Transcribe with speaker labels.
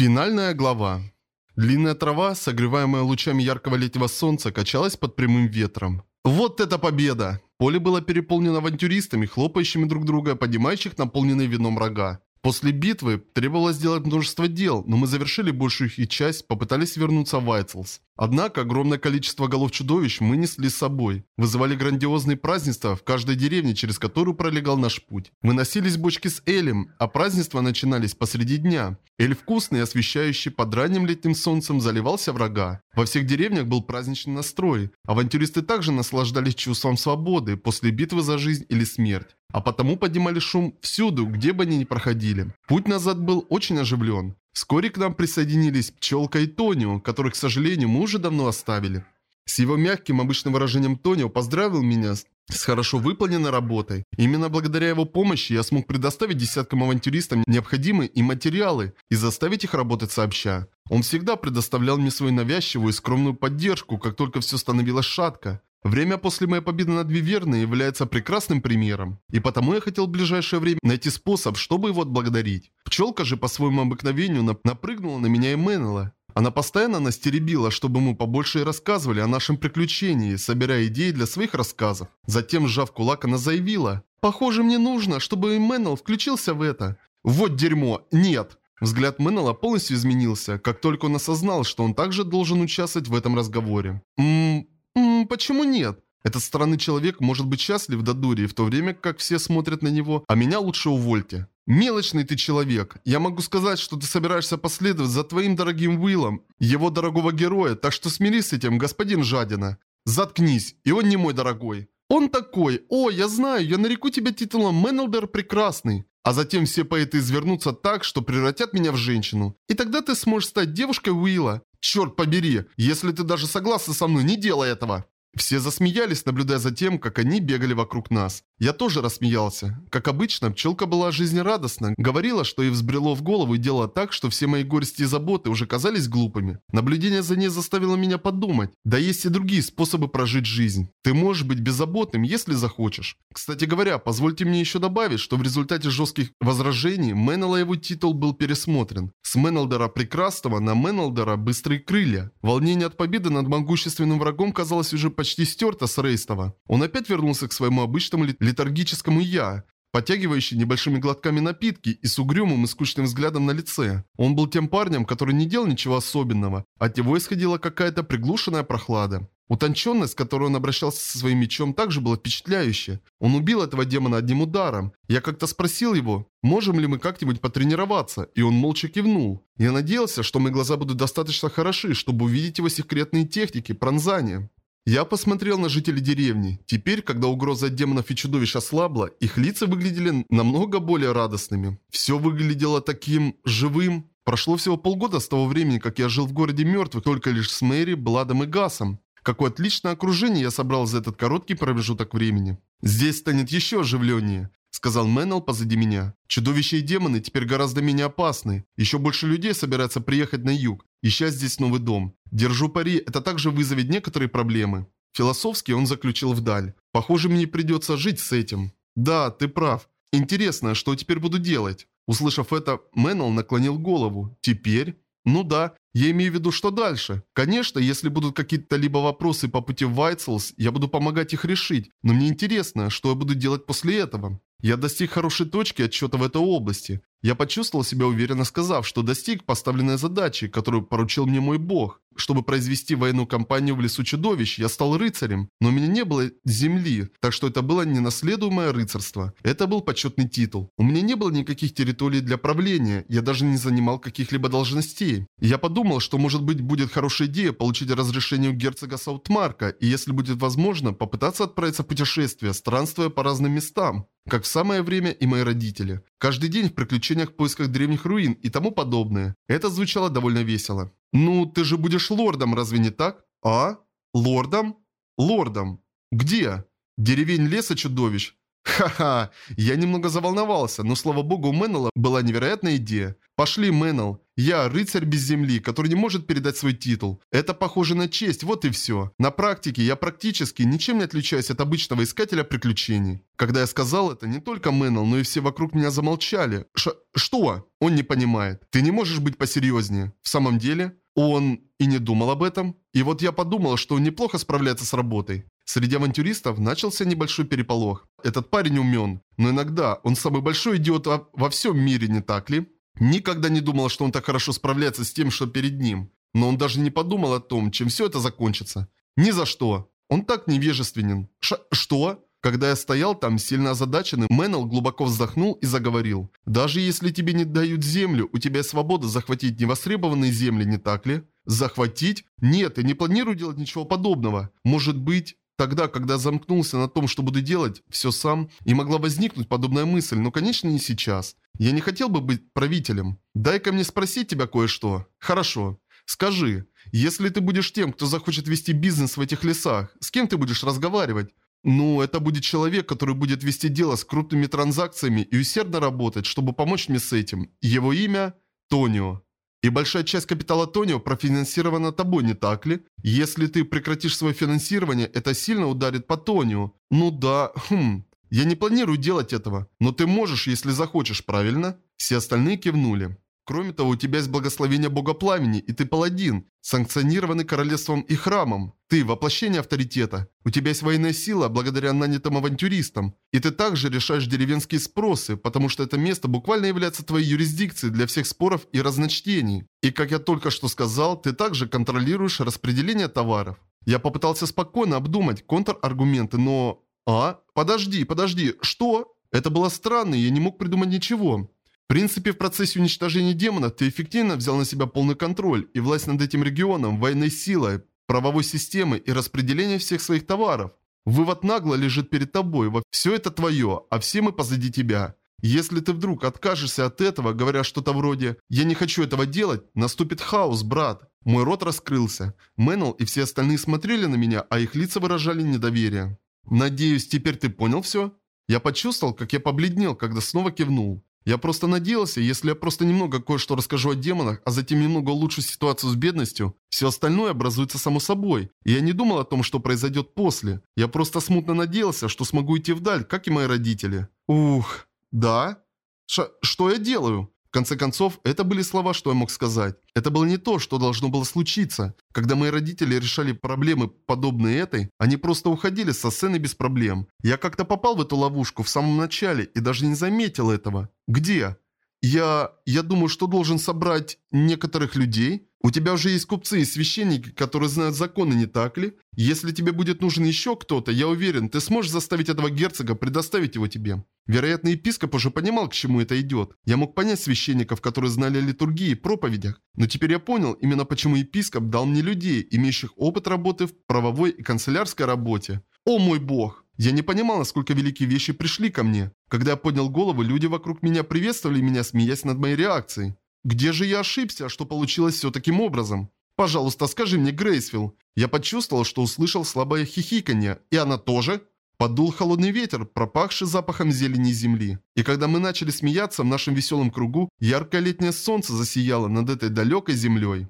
Speaker 1: Финальная глава. Длинная трава, согреваемая лучами яркого летнего солнца, качалась под прямым ветром. Вот это победа! Поле было переполнено авантюристами, хлопающими друг друга, поднимающих наполненные вином рога. После битвы требовалось сделать множество дел, но мы завершили большую их часть, попытались вернуться в Вайтлс. Однако огромное количество голов чудовищ мы несли с собой. Вызывали грандиозные празднества в каждой деревне, через которую пролегал наш путь. Выносились бочки с элем, а празднества начинались посреди дня. Эль вкусный, освещающий под ранним летним солнцем, заливался врага. Во всех деревнях был праздничный настрой. Авантюристы также наслаждались чувством свободы после битвы за жизнь или смерть. А потому поднимали шум всюду, где бы они ни проходили. Путь назад был очень оживлен. Вскоре к нам присоединились Пчелка и Тонио, которых, к сожалению, мы уже давно оставили. С его мягким обычным выражением Тонио поздравил меня с хорошо выполненной работой. Именно благодаря его помощи я смог предоставить десяткам авантюристам необходимые им материалы и заставить их работать сообща. Он всегда предоставлял мне свою навязчивую и скромную поддержку, как только все становилось шатко. Время после моей победы над Виверной является прекрасным примером, и потому я хотел в ближайшее время найти способ, чтобы его отблагодарить. Пчелка же по своему обыкновению нап напрыгнула на меня и Меннелла. Она постоянно нас теребила, чтобы мы побольше рассказывали о нашем приключении, собирая идеи для своих рассказов. Затем, сжав кулак, она заявила, «Похоже, мне нужно, чтобы Мэннел включился в это». «Вот дерьмо! Нет!» Взгляд Мэннела полностью изменился, как только он осознал, что он также должен участвовать в этом разговоре. «Ммм, Ммм, почему нет? Этот странный человек может быть счастлив до дури, в то время как все смотрят на него, а меня лучше увольте. Мелочный ты человек. Я могу сказать, что ты собираешься последовать за твоим дорогим Уиллом, его дорогого героя, так что смирись с этим, господин Жадина. Заткнись, и он не мой дорогой. Он такой, о, я знаю, я нареку тебя титулом Менелдер Прекрасный. А затем все поэты извернутся так, что превратят меня в женщину. И тогда ты сможешь стать девушкой Уилла. Черт побери, если ты даже согласна со мной, не делай этого. Все засмеялись, наблюдая за тем, как они бегали вокруг нас. Я тоже рассмеялся. Как обычно, пчелка была жизнерадостна, говорила, что ей взбрело в голову и делала так, что все мои горести и заботы уже казались глупыми. Наблюдение за ней заставило меня подумать. Да есть и другие способы прожить жизнь. Ты можешь быть беззаботным, если захочешь. Кстати говоря, позвольте мне еще добавить, что в результате жестких возражений Меннелла его титул был пересмотрен. С Меннелдера Прекрасного на Меннелдера Быстрые Крылья. Волнение от победы над могущественным врагом казалось уже почти стерто с Рейстова. Он опять вернулся к своему обычному летаргическому «я», подтягивающий небольшими глотками напитки и с угрюмым и скучным взглядом на лице. Он был тем парнем, который не делал ничего особенного. От него исходила какая-то приглушенная прохлада. Утонченность, с которой он обращался со своим мечом, также была впечатляющая. Он убил этого демона одним ударом. Я как-то спросил его, можем ли мы как-нибудь потренироваться, и он молча кивнул. Я надеялся, что мои глаза будут достаточно хороши, чтобы увидеть его секретные техники, пронзания. Я посмотрел на жителей деревни. Теперь, когда угроза от демонов и чудовищ ослабла, их лица выглядели намного более радостными. Все выглядело таким живым. Прошло всего полгода с того времени, как я жил в городе мертвых, только лишь с Мэри, Бладом и Гасом. Какое отличное окружение я собрал за этот короткий промежуток времени. Здесь станет еще оживленнее сказал Мэннел позади меня. Чудовища и демоны теперь гораздо менее опасны. Еще больше людей собирается приехать на юг, ища здесь новый дом. Держу пари, это также вызовет некоторые проблемы. Философски он заключил вдаль. Похоже, мне придется жить с этим. Да, ты прав. Интересно, что теперь буду делать? Услышав это, Мэннел наклонил голову. Теперь? Ну да, я имею в виду, что дальше. Конечно, если будут какие-то либо вопросы по пути в Вайтселс, я буду помогать их решить. Но мне интересно, что я буду делать после этого. Я достиг хорошей точки отчета в этой области. Я почувствовал себя уверенно сказав, что достиг поставленной задачи, которую поручил мне мой бог. Чтобы произвести военную кампанию в лесу чудовищ, я стал рыцарем, но у меня не было земли, так что это было ненаследуемое рыцарство. Это был почетный титул. У меня не было никаких территорий для правления, я даже не занимал каких-либо должностей. Я подумал, что может быть будет хорошая идея получить разрешение у герцога Саутмарка, и если будет возможно, попытаться отправиться в путешествие, странствуя по разным местам. Как в самое время и мои родители. Каждый день в приключениях в поисках древних руин и тому подобное. Это звучало довольно весело. «Ну, ты же будешь лордом, разве не так?» «А? Лордом? Лордом. Где? Деревень леса чудовищ?» Ха-ха, я немного заволновался, но слава богу у Мэннелла была невероятная идея. Пошли, Мэннелл. Я рыцарь без земли, который не может передать свой титул. Это похоже на честь, вот и все. На практике я практически ничем не отличаюсь от обычного искателя приключений. Когда я сказал это, не только Мэннелл, но и все вокруг меня замолчали. Ш что? Он не понимает. Ты не можешь быть посерьезнее. В самом деле, он и не думал об этом. И вот я подумал, что он неплохо справляется с работой. Среди авантюристов начался небольшой переполох. Этот парень умен, но иногда он самый большой идиот во, всем мире, не так ли? Никогда не думал, что он так хорошо справляется с тем, что перед ним. Но он даже не подумал о том, чем все это закончится. Ни за что. Он так невежественен. Ш что? Когда я стоял там, сильно озадаченный, Мэннел глубоко вздохнул и заговорил. «Даже если тебе не дают землю, у тебя свобода захватить невостребованные земли, не так ли?» «Захватить? Нет, я не планирую делать ничего подобного. Может быть, Тогда, когда замкнулся на том, что буду делать все сам, и могла возникнуть подобная мысль, но, конечно, не сейчас. Я не хотел бы быть правителем. Дай-ка мне спросить тебя кое-что. Хорошо. Скажи, если ты будешь тем, кто захочет вести бизнес в этих лесах, с кем ты будешь разговаривать? Ну, это будет человек, который будет вести дело с крупными транзакциями и усердно работать, чтобы помочь мне с этим. Его имя – Тонио. И большая часть капитала Тонио профинансирована тобой, не так ли? Если ты прекратишь свое финансирование, это сильно ударит по Тонио. Ну да, хм. Я не планирую делать этого, но ты можешь, если захочешь, правильно? Все остальные кивнули. Кроме того, у тебя есть благословение Бога Пламени, и ты паладин, санкционированный королевством и храмом. Ты – воплощение авторитета. У тебя есть военная сила благодаря нанятым авантюристам. И ты также решаешь деревенские спросы, потому что это место буквально является твоей юрисдикцией для всех споров и разночтений. И как я только что сказал, ты также контролируешь распределение товаров. Я попытался спокойно обдумать контраргументы, но... А? Подожди, подожди, что? Это было странно, я не мог придумать ничего принципе, в процессе уничтожения демонов ты эффективно взял на себя полный контроль и власть над этим регионом, военной силой, правовой системой и распределением всех своих товаров. Вывод нагло лежит перед тобой, все это твое, а все мы позади тебя. Если ты вдруг откажешься от этого, говоря что-то вроде «я не хочу этого делать», наступит хаос, брат. Мой рот раскрылся. Мэннел и все остальные смотрели на меня, а их лица выражали недоверие. «Надеюсь, теперь ты понял все?» Я почувствовал, как я побледнел, когда снова кивнул. Я просто надеялся, если я просто немного кое-что расскажу о демонах, а затем немного улучшу ситуацию с бедностью, все остальное образуется само собой. И я не думал о том, что произойдет после. Я просто смутно надеялся, что смогу идти вдаль, как и мои родители. Ух, да? Ш что я делаю? В конце концов, это были слова, что я мог сказать. Это было не то, что должно было случиться. Когда мои родители решали проблемы, подобные этой, они просто уходили со сцены без проблем. Я как-то попал в эту ловушку в самом начале и даже не заметил этого. Где? Я... я думаю, что должен собрать некоторых людей. У тебя уже есть купцы и священники, которые знают законы, не так ли? Если тебе будет нужен еще кто-то, я уверен, ты сможешь заставить этого герцога предоставить его тебе. Вероятно, епископ уже понимал, к чему это идет. Я мог понять священников, которые знали о литургии и проповедях. Но теперь я понял, именно почему епископ дал мне людей, имеющих опыт работы в правовой и канцелярской работе. О мой бог! Я не понимал, насколько великие вещи пришли ко мне. Когда я поднял голову, люди вокруг меня приветствовали меня, смеясь над моей реакцией. Где же я ошибся, что получилось все таким образом? Пожалуйста, скажи мне, Грейсвилл. Я почувствовал, что услышал слабое хихиканье. И она тоже? Подул холодный ветер, пропахший запахом зелени земли. И когда мы начали смеяться в нашем веселом кругу, яркое летнее солнце засияло над этой далекой землей.